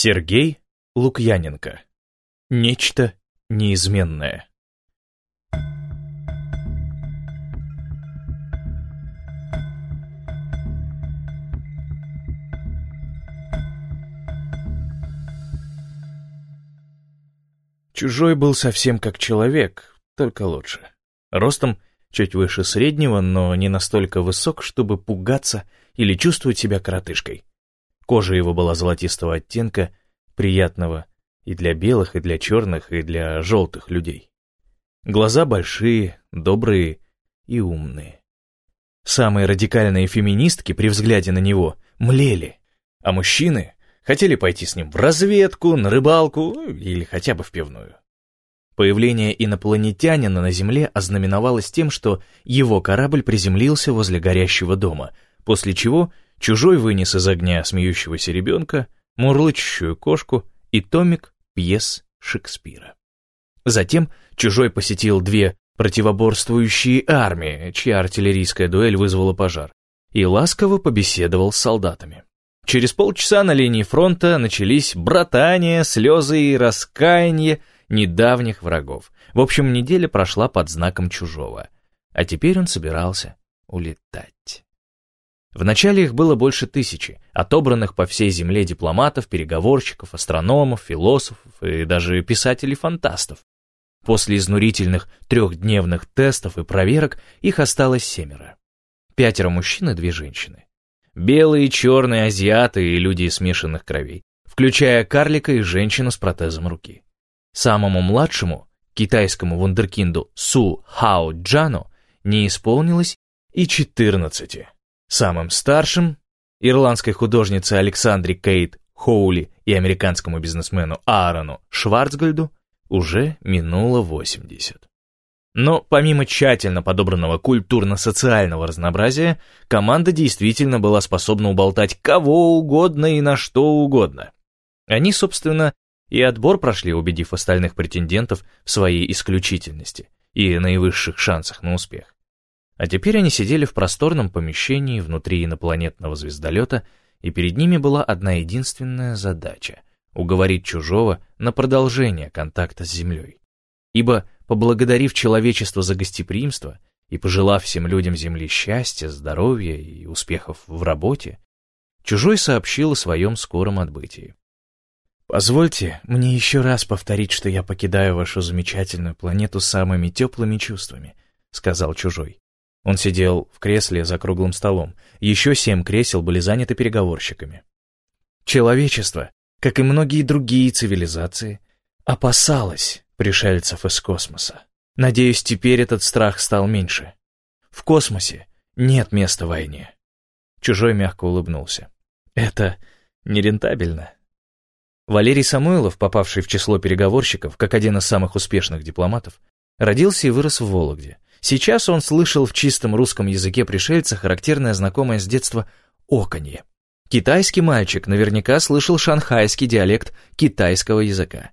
Сергей Лукьяненко. Нечто неизменное. Чужой был совсем как человек, только лучше. Ростом чуть выше среднего, но не настолько высок, чтобы пугаться или чувствовать себя коротышкой. Кожа его была золотистого оттенка, приятного и для белых, и для черных, и для желтых людей. Глаза большие, добрые и умные. Самые радикальные феминистки при взгляде на него млели, а мужчины хотели пойти с ним в разведку, на рыбалку или хотя бы в пивную. Появление инопланетянина на Земле ознаменовалось тем, что его корабль приземлился возле горящего дома, после чего чужой вынес из огня смеющегося ребенка, мурлычущую кошку и томик пьес Шекспира. Затем чужой посетил две противоборствующие армии, чья артиллерийская дуэль вызвала пожар, и ласково побеседовал с солдатами. Через полчаса на линии фронта начались братания, слезы и раскаяние, недавних врагов. В общем, неделя прошла под знаком чужого. А теперь он собирался улетать. Вначале их было больше тысячи, отобранных по всей земле дипломатов, переговорщиков, астрономов, философов и даже писателей-фантастов. После изнурительных трехдневных тестов и проверок их осталось семеро. Пятеро мужчин и две женщины. Белые, черные, азиаты и люди смешанных кровей, включая карлика и женщину с протезом руки. Самому младшему, китайскому вундеркинду Су Хао Джану, не исполнилось и 14. Самым старшим, ирландской художнице Александре Кейт Хоули и американскому бизнесмену Аарону Шварцгальду, уже минуло 80. Но помимо тщательно подобранного культурно-социального разнообразия, команда действительно была способна уболтать кого угодно и на что угодно. Они, собственно, и отбор прошли, убедив остальных претендентов в своей исключительности и наивысших шансах на успех. А теперь они сидели в просторном помещении внутри инопланетного звездолета, и перед ними была одна единственная задача — уговорить чужого на продолжение контакта с Землей. Ибо, поблагодарив человечество за гостеприимство и пожелав всем людям Земли счастья, здоровья и успехов в работе, чужой сообщил о своем скором отбытии. Позвольте мне еще раз повторить, что я покидаю вашу замечательную планету самыми теплыми чувствами, сказал чужой. Он сидел в кресле за круглым столом. Еще семь кресел были заняты переговорщиками. Человечество, как и многие другие цивилизации, опасалось пришельцев из космоса. Надеюсь, теперь этот страх стал меньше. В космосе нет места войне. Чужой мягко улыбнулся. Это нерентабельно. Валерий Самойлов, попавший в число переговорщиков, как один из самых успешных дипломатов, родился и вырос в Вологде. Сейчас он слышал в чистом русском языке пришельца характерное знакомое с детства оконье. Китайский мальчик наверняка слышал шанхайский диалект китайского языка.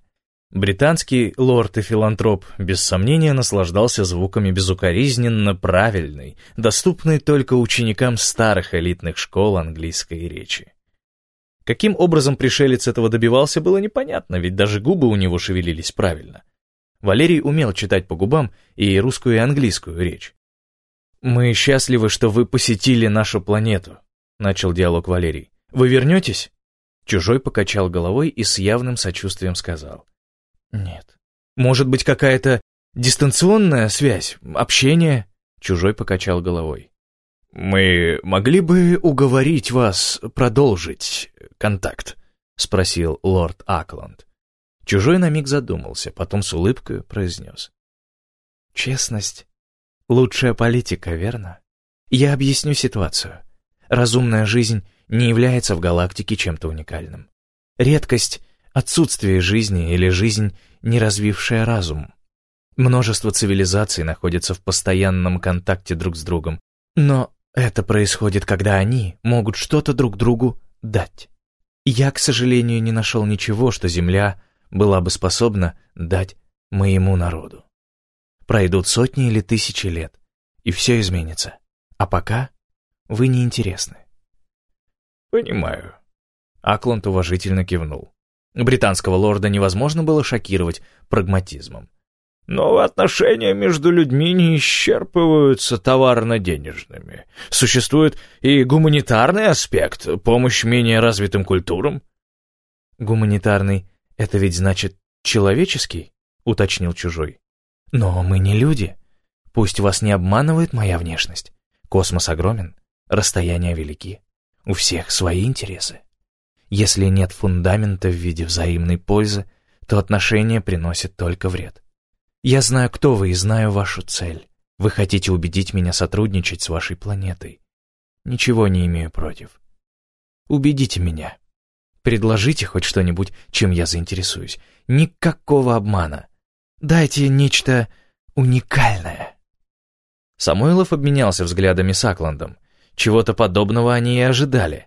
Британский лорд и филантроп без сомнения наслаждался звуками безукоризненно правильной, доступной только ученикам старых элитных школ английской речи. Каким образом пришелец этого добивался, было непонятно, ведь даже губы у него шевелились правильно. Валерий умел читать по губам и русскую, и английскую речь. «Мы счастливы, что вы посетили нашу планету», — начал диалог Валерий. «Вы вернетесь?» Чужой покачал головой и с явным сочувствием сказал. «Нет. Может быть, какая-то дистанционная связь, общение?» Чужой покачал головой. «Мы могли бы уговорить вас продолжить контакт?» — спросил лорд Акланд. Чужой на миг задумался, потом с улыбкой произнес. «Честность — лучшая политика, верно? Я объясню ситуацию. Разумная жизнь не является в галактике чем-то уникальным. Редкость — отсутствие жизни или жизнь, не развившая разум. Множество цивилизаций находятся в постоянном контакте друг с другом, но это происходит, когда они могут что-то друг другу дать. Я, к сожалению, не нашел ничего, что Земля была бы способна дать моему народу. Пройдут сотни или тысячи лет, и все изменится. А пока вы неинтересны. Понимаю. Акланд уважительно кивнул. Британского лорда невозможно было шокировать прагматизмом. Но отношения между людьми не исчерпываются товарно-денежными. Существует и гуманитарный аспект, помощь менее развитым культурам. Гуманитарный — это ведь значит человеческий, уточнил чужой. Но мы не люди. Пусть вас не обманывает моя внешность. Космос огромен, расстояния велики. У всех свои интересы. Если нет фундамента в виде взаимной пользы, то отношения приносят только вред. Я знаю, кто вы, и знаю вашу цель. Вы хотите убедить меня сотрудничать с вашей планетой. Ничего не имею против. Убедите меня. Предложите хоть что-нибудь, чем я заинтересуюсь. Никакого обмана. Дайте нечто уникальное. Самойлов обменялся взглядами с Акландом. Чего-то подобного они и ожидали.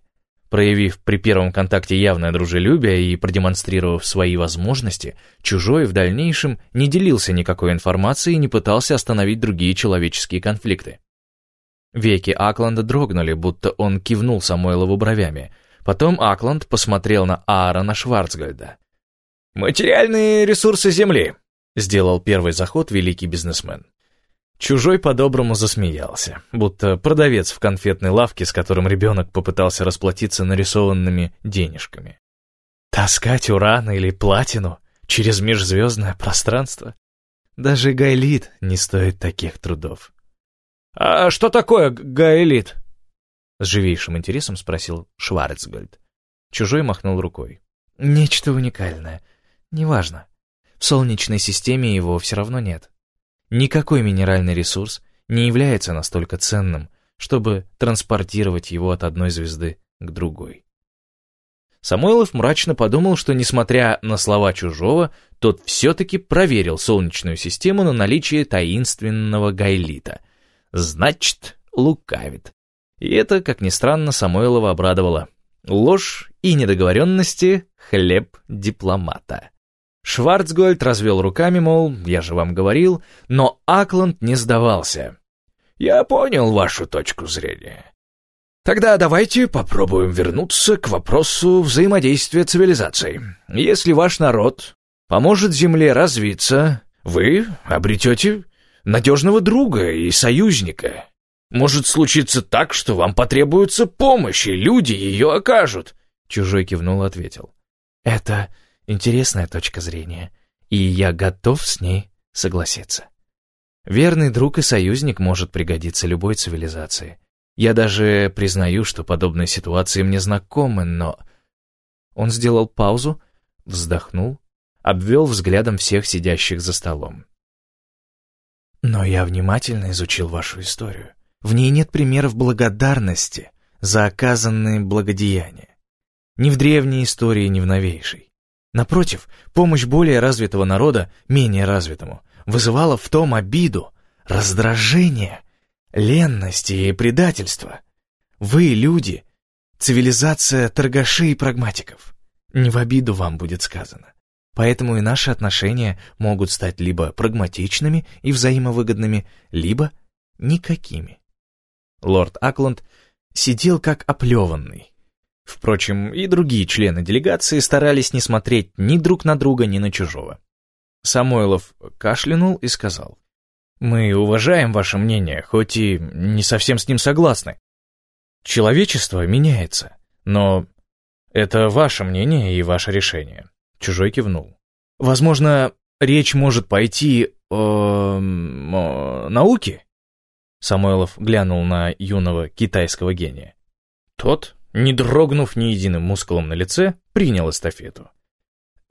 Проявив при первом контакте явное дружелюбие и продемонстрировав свои возможности, чужой в дальнейшем не делился никакой информацией и не пытался остановить другие человеческие конфликты. Веки Акланда дрогнули, будто он кивнул Самойлову бровями. Потом Акланд посмотрел на Аарона Шварцгальда. «Материальные ресурсы Земли», — сделал первый заход великий бизнесмен. Чужой по-доброму засмеялся, будто продавец в конфетной лавке, с которым ребенок попытался расплатиться нарисованными денежками. Таскать уран или платину через межзвездное пространство? Даже гайлит не стоит таких трудов. «А что такое гайлит?» С живейшим интересом спросил Шварцгольд. Чужой махнул рукой. «Нечто уникальное. Неважно. В Солнечной системе его все равно нет. Никакой минеральный ресурс не является настолько ценным, чтобы транспортировать его от одной звезды к другой. Самойлов мрачно подумал, что, несмотря на слова чужого, тот все-таки проверил Солнечную систему на наличие таинственного гайлита. Значит, лукавит. И это, как ни странно, Самойлова обрадовало. Ложь и недоговоренности — хлеб дипломата. Шварцгольд развел руками, мол, я же вам говорил, но Акланд не сдавался. «Я понял вашу точку зрения. Тогда давайте попробуем вернуться к вопросу взаимодействия цивилизаций. Если ваш народ поможет Земле развиться, вы обретете надежного друга и союзника. Может случиться так, что вам потребуется помощь, и люди ее окажут». Чужой кивнул и ответил. «Это Интересная точка зрения, и я готов с ней согласиться. Верный друг и союзник может пригодиться любой цивилизации. Я даже признаю, что подобные ситуации мне знакомы, но... Он сделал паузу, вздохнул, обвел взглядом всех сидящих за столом. Но я внимательно изучил вашу историю. В ней нет примеров благодарности за оказанные благодеяния. Ни в древней истории, ни в новейшей. Напротив, помощь более развитого народа менее развитому вызывала в том обиду, раздражение, ленность и предательство. Вы, люди, цивилизация торгашей и прагматиков. Не в обиду вам будет сказано. Поэтому и наши отношения могут стать либо прагматичными и взаимовыгодными, либо никакими. Лорд Акланд сидел как оплеванный, Впрочем, и другие члены делегации старались не смотреть ни друг на друга, ни на чужого. Самойлов кашлянул и сказал. «Мы уважаем ваше мнение, хоть и не совсем с ним согласны. Человечество меняется, но это ваше мнение и ваше решение». Чужой кивнул. «Возможно, речь может пойти о... о науке?» Самойлов глянул на юного китайского гения. Тот не дрогнув ни единым мускулом на лице, принял эстафету.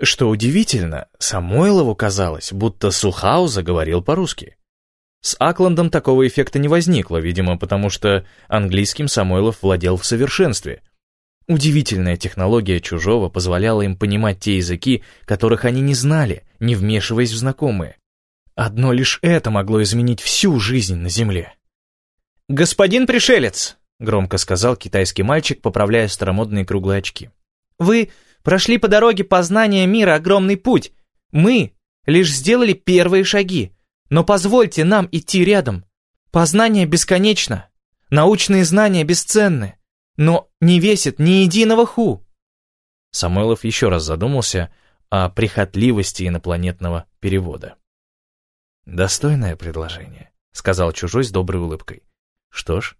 Что удивительно, Самойлову казалось, будто Сухауза говорил по-русски. С Акландом такого эффекта не возникло, видимо, потому что английским Самойлов владел в совершенстве. Удивительная технология чужого позволяла им понимать те языки, которых они не знали, не вмешиваясь в знакомые. Одно лишь это могло изменить всю жизнь на Земле. «Господин пришелец!» — громко сказал китайский мальчик, поправляя старомодные круглые очки. «Вы прошли по дороге познания мира огромный путь. Мы лишь сделали первые шаги. Но позвольте нам идти рядом. Познание бесконечно. Научные знания бесценны. Но не весит ни единого ху». Самойлов еще раз задумался о прихотливости инопланетного перевода. «Достойное предложение», — сказал чужой с доброй улыбкой. «Что ж,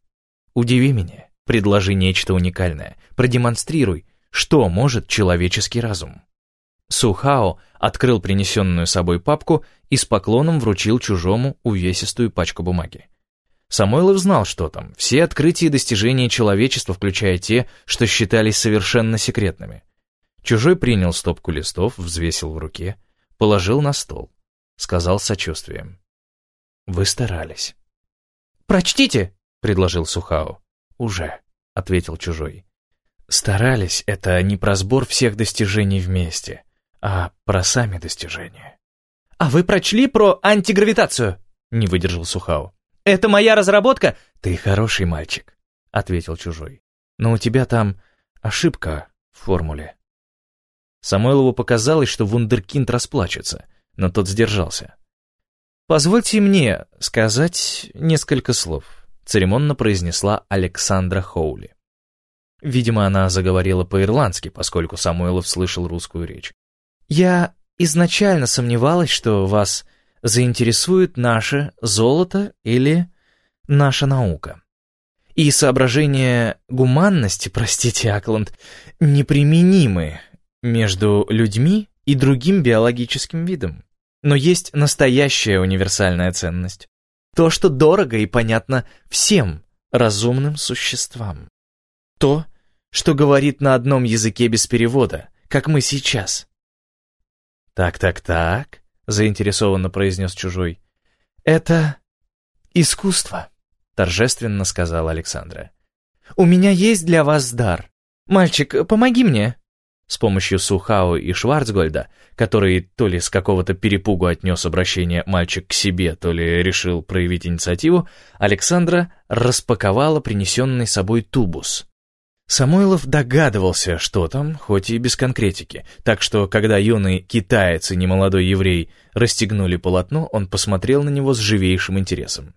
удиви меня, предложи нечто уникальное, продемонстрируй, что может человеческий разум». Сухао открыл принесенную собой папку и с поклоном вручил чужому увесистую пачку бумаги. Самойлов знал, что там, все открытия и достижения человечества, включая те, что считались совершенно секретными. Чужой принял стопку листов, взвесил в руке, положил на стол. Сказал с сочувствием. «Вы старались». «Прочтите!» — предложил Сухао. «Уже», — ответил Чужой. «Старались — это не про сбор всех достижений вместе, а про сами достижения». «А вы прочли про антигравитацию?» — не выдержал Сухао. «Это моя разработка?» «Ты хороший мальчик», — ответил Чужой. «Но у тебя там ошибка в формуле». Самойлову показалось, что вундеркинд расплачется, но тот сдержался. «Позвольте мне сказать несколько слов», — церемонно произнесла Александра Хоули. Видимо, она заговорила по-ирландски, поскольку Самойлов слышал русскую речь. «Я изначально сомневалась, что вас заинтересует наше золото или наша наука. И соображения гуманности, простите, Акланд, неприменимы между людьми и другим биологическим видом. Но есть настоящая универсальная ценность. То, что дорого и понятно всем разумным существам. То, что говорит на одном языке без перевода, как мы сейчас. «Так-так-так», — заинтересованно произнес чужой. «Это искусство», — торжественно сказала Александра. «У меня есть для вас дар. Мальчик, помоги мне». С помощью Сухао и Шварцгольда, который то ли с какого-то перепугу отнес обращение мальчик к себе, то ли решил проявить инициативу, Александра распаковала принесенный собой тубус. Самойлов догадывался, что там, хоть и без конкретики, так что, когда юный китаец и немолодой еврей расстегнули полотно, он посмотрел на него с живейшим интересом.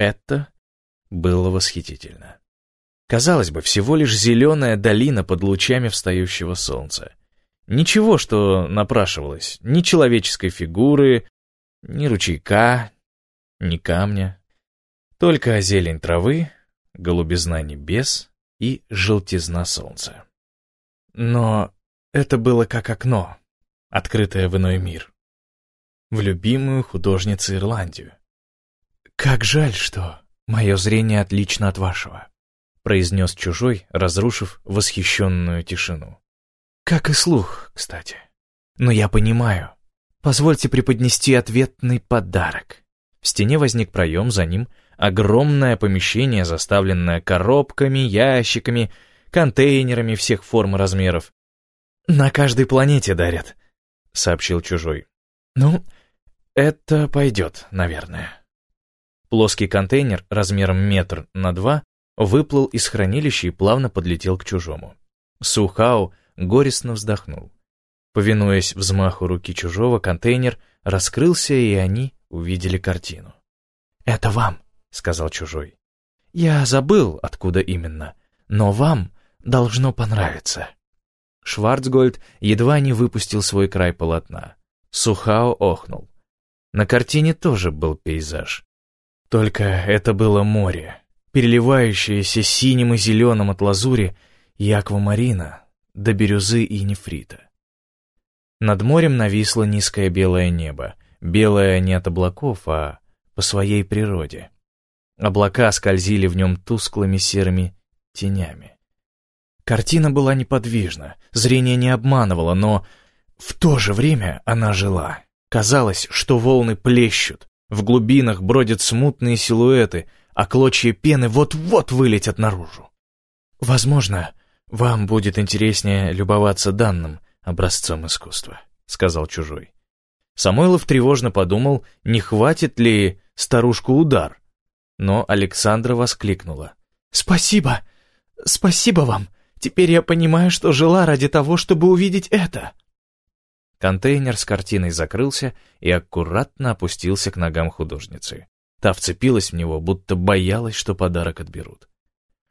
Это было восхитительно. Казалось бы, всего лишь зеленая долина под лучами встающего солнца. Ничего, что напрашивалось, ни человеческой фигуры, ни ручейка, ни камня. Только зелень травы, голубизна небес и желтизна солнца. Но это было как окно, открытое в иной мир. В любимую художницу Ирландию. Как жаль, что мое зрение отлично от вашего. — произнес чужой, разрушив восхищенную тишину. «Как и слух, кстати. Но я понимаю. Позвольте преподнести ответный подарок». В стене возник проем, за ним огромное помещение, заставленное коробками, ящиками, контейнерами всех форм и размеров. «На каждой планете дарят», — сообщил чужой. «Ну, это пойдет, наверное». Плоский контейнер размером метр на два выплыл из хранилища и плавно подлетел к чужому. Сухау горестно вздохнул. Повинуясь взмаху руки чужого, контейнер раскрылся, и они увидели картину. «Это вам», — сказал чужой. «Я забыл, откуда именно, но вам должно понравиться». Шварцгольд едва не выпустил свой край полотна. Сухао охнул. На картине тоже был пейзаж. Только это было море, переливающаяся синим и зеленым от лазури и аквамарина до бирюзы и нефрита. Над морем нависло низкое белое небо, белое не от облаков, а по своей природе. Облака скользили в нем тусклыми серыми тенями. Картина была неподвижна, зрение не обманывало, но в то же время она жила. Казалось, что волны плещут, в глубинах бродят смутные силуэты — а клочья пены вот-вот вылетят наружу. Возможно, вам будет интереснее любоваться данным образцом искусства, сказал чужой. Самойлов тревожно подумал, не хватит ли старушку удар. Но Александра воскликнула. «Спасибо! Спасибо вам! Теперь я понимаю, что жила ради того, чтобы увидеть это!» Контейнер с картиной закрылся и аккуратно опустился к ногам художницы. Та вцепилась в него, будто боялась, что подарок отберут.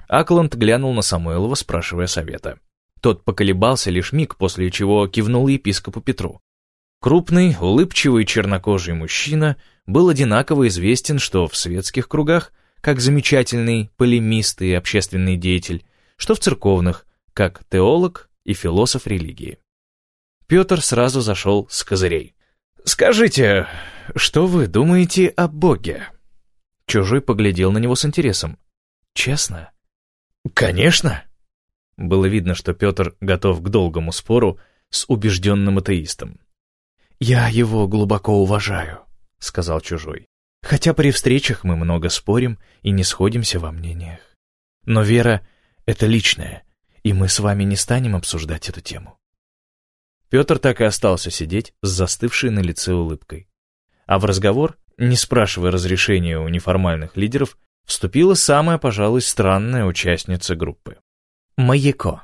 Акланд глянул на Самойлова, спрашивая совета. Тот поколебался лишь миг, после чего кивнул епископу Петру. Крупный, улыбчивый чернокожий мужчина был одинаково известен что в светских кругах, как замечательный полемист и общественный деятель, что в церковных, как теолог и философ религии. Петр сразу зашел с козырей. «Скажите, что вы думаете о Боге?» Чужой поглядел на него с интересом. «Честно?» «Конечно!» Было видно, что Петр готов к долгому спору с убежденным атеистом. «Я его глубоко уважаю», — сказал Чужой. «Хотя при встречах мы много спорим и не сходимся во мнениях. Но вера — это личное, и мы с вами не станем обсуждать эту тему». Петр так и остался сидеть с застывшей на лице улыбкой. А в разговор, не спрашивая разрешения у неформальных лидеров, вступила самая, пожалуй, странная участница группы. Маяко.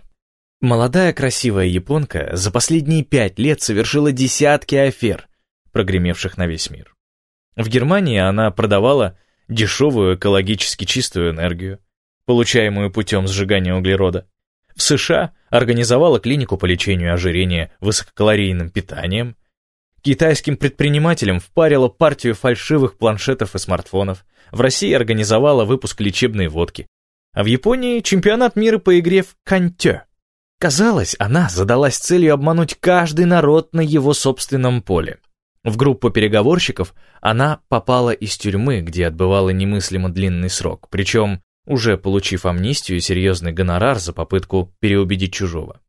Молодая красивая японка за последние пять лет совершила десятки афер, прогремевших на весь мир. В Германии она продавала дешевую экологически чистую энергию, получаемую путем сжигания углерода. В США организовала клинику по лечению ожирения высококалорийным питанием. Китайским предпринимателям впарила партию фальшивых планшетов и смартфонов. В России организовала выпуск лечебной водки. А в Японии чемпионат мира по игре в кантё. Казалось, она задалась целью обмануть каждый народ на его собственном поле. В группу переговорщиков она попала из тюрьмы, где отбывала немыслимо длинный срок, причем уже получив амнистию и серьезный гонорар за попытку переубедить чужого.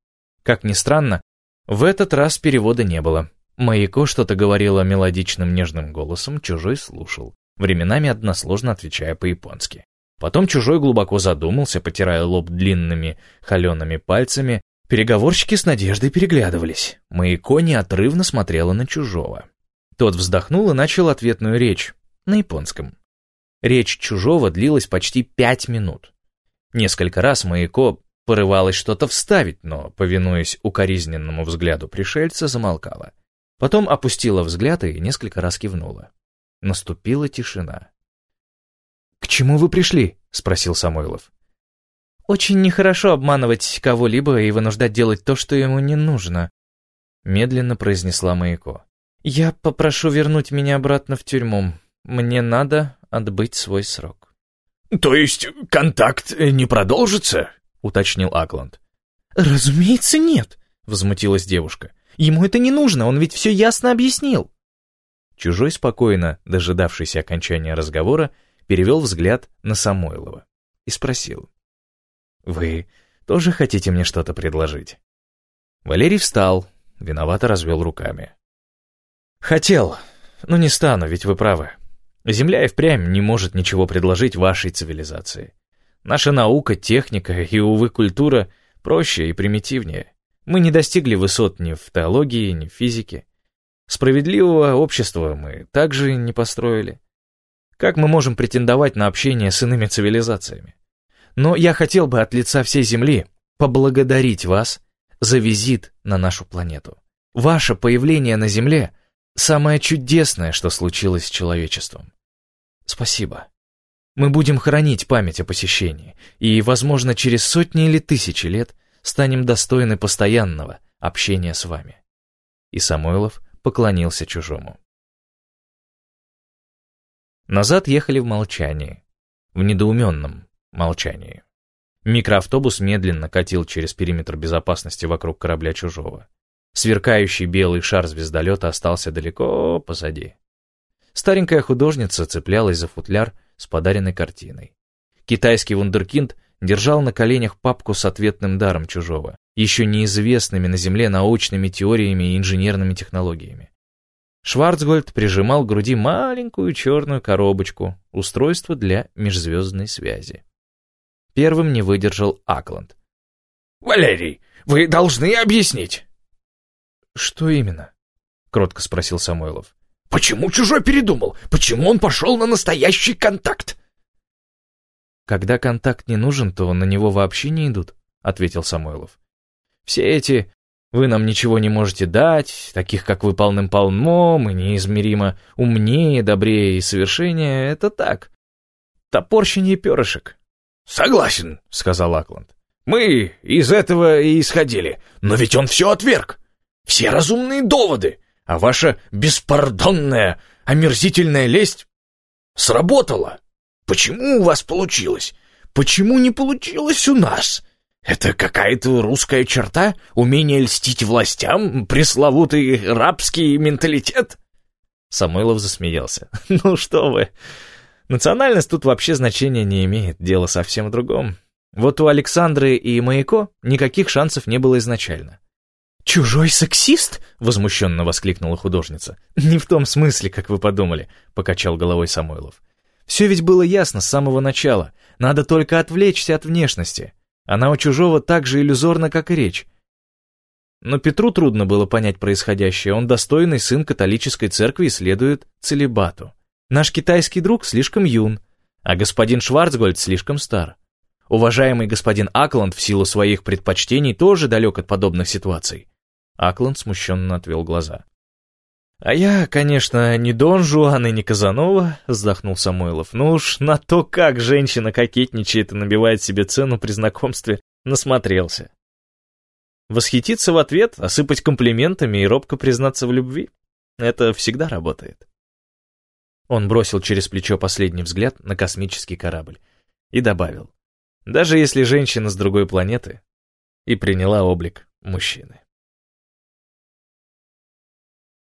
Как ни странно, в этот раз перевода не было. Маяко что-то говорила мелодичным нежным голосом, чужой слушал, временами односложно отвечая по-японски. Потом чужой глубоко задумался, потирая лоб длинными холеными пальцами. Переговорщики с надеждой переглядывались. Маяко неотрывно смотрела на чужого. Тот вздохнул и начал ответную речь на японском. Речь чужого длилась почти пять минут. Несколько раз Маяко порывалась что-то вставить, но, повинуясь укоризненному взгляду пришельца, замолкала. Потом опустила взгляд и несколько раз кивнула. Наступила тишина. «К чему вы пришли?» — спросил Самойлов. «Очень нехорошо обманывать кого-либо и вынуждать делать то, что ему не нужно», — медленно произнесла Маяко. «Я попрошу вернуть меня обратно в тюрьму. Мне надо отбыть свой срок». «То есть контакт не продолжится?» — уточнил Акланд. «Разумеется, нет», — возмутилась девушка. «Ему это не нужно, он ведь все ясно объяснил». Чужой спокойно, дожидавшийся окончания разговора, перевел взгляд на Самойлова и спросил. «Вы тоже хотите мне что-то предложить?» Валерий встал, виновато развел руками. «Хотел, но не стану, ведь вы правы. Земля и впрямь не может ничего предложить вашей цивилизации. Наша наука, техника и, увы, культура проще и примитивнее. Мы не достигли высот ни в теологии, ни в физике. Справедливого общества мы также не построили. Как мы можем претендовать на общение с иными цивилизациями? Но я хотел бы от лица всей Земли поблагодарить вас за визит на нашу планету. Ваше появление на Земле – самое чудесное, что случилось с человечеством. Спасибо. Мы будем хранить память о посещении, и, возможно, через сотни или тысячи лет станем достойны постоянного общения с вами. И Самойлов поклонился чужому. Назад ехали в молчании. В недоуменном молчании. Микроавтобус медленно катил через периметр безопасности вокруг корабля чужого. Сверкающий белый шар звездолета остался далеко позади. Старенькая художница цеплялась за футляр с подаренной картиной. Китайский вундеркинд держал на коленях папку с ответным даром чужого, еще неизвестными на Земле научными теориями и инженерными технологиями. Шварцгольд прижимал к груди маленькую черную коробочку, устройство для межзвездной связи. Первым не выдержал Акланд. «Валерий, вы должны объяснить!» «Что именно?» — кротко спросил Самойлов. «Почему чужой передумал? Почему он пошел на настоящий контакт?» «Когда контакт не нужен, то на него вообще не идут», — ответил Самойлов. «Все эти вы нам ничего не можете дать, таких как вы полным-полно, мы неизмеримо умнее, добрее и совершеннее, это так. Топорщение перышек. «Согласен», — сказал Акланд. Мы из этого и исходили. Но ведь он все отверг. Все разумные доводы. А ваша беспардонная, омерзительная лесть сработала. Почему у вас получилось? Почему не получилось у нас? Это какая-то русская черта? Умение льстить властям? Пресловутый рабский менталитет?» Самойлов засмеялся. «Ну что вы, национальность тут вообще значения не имеет, дело совсем в другом. Вот у Александры и Маяко никаких шансов не было изначально. «Чужой сексист?» — возмущенно воскликнула художница. «Не в том смысле, как вы подумали», — покачал головой Самойлов. «Все ведь было ясно с самого начала. Надо только отвлечься от внешности. Она у чужого так же иллюзорна, как и речь. Но Петру трудно было понять происходящее. Он достойный сын католической церкви и следует целебату. Наш китайский друг слишком юн, а господин Шварцгольд слишком стар. Уважаемый господин Акланд в силу своих предпочтений тоже далек от подобных ситуаций. Акланд смущенно отвел глаза. «А я, конечно, не Дон Жуан и не Казанова», — вздохнул Самойлов. «Ну уж на то, как женщина кокетничает и набивает себе цену при знакомстве, насмотрелся. Восхититься в ответ, осыпать комплиментами и робко признаться в любви — это всегда работает». Он бросил через плечо последний взгляд на космический корабль и добавил. «Даже если женщина с другой планеты и приняла облик мужчины».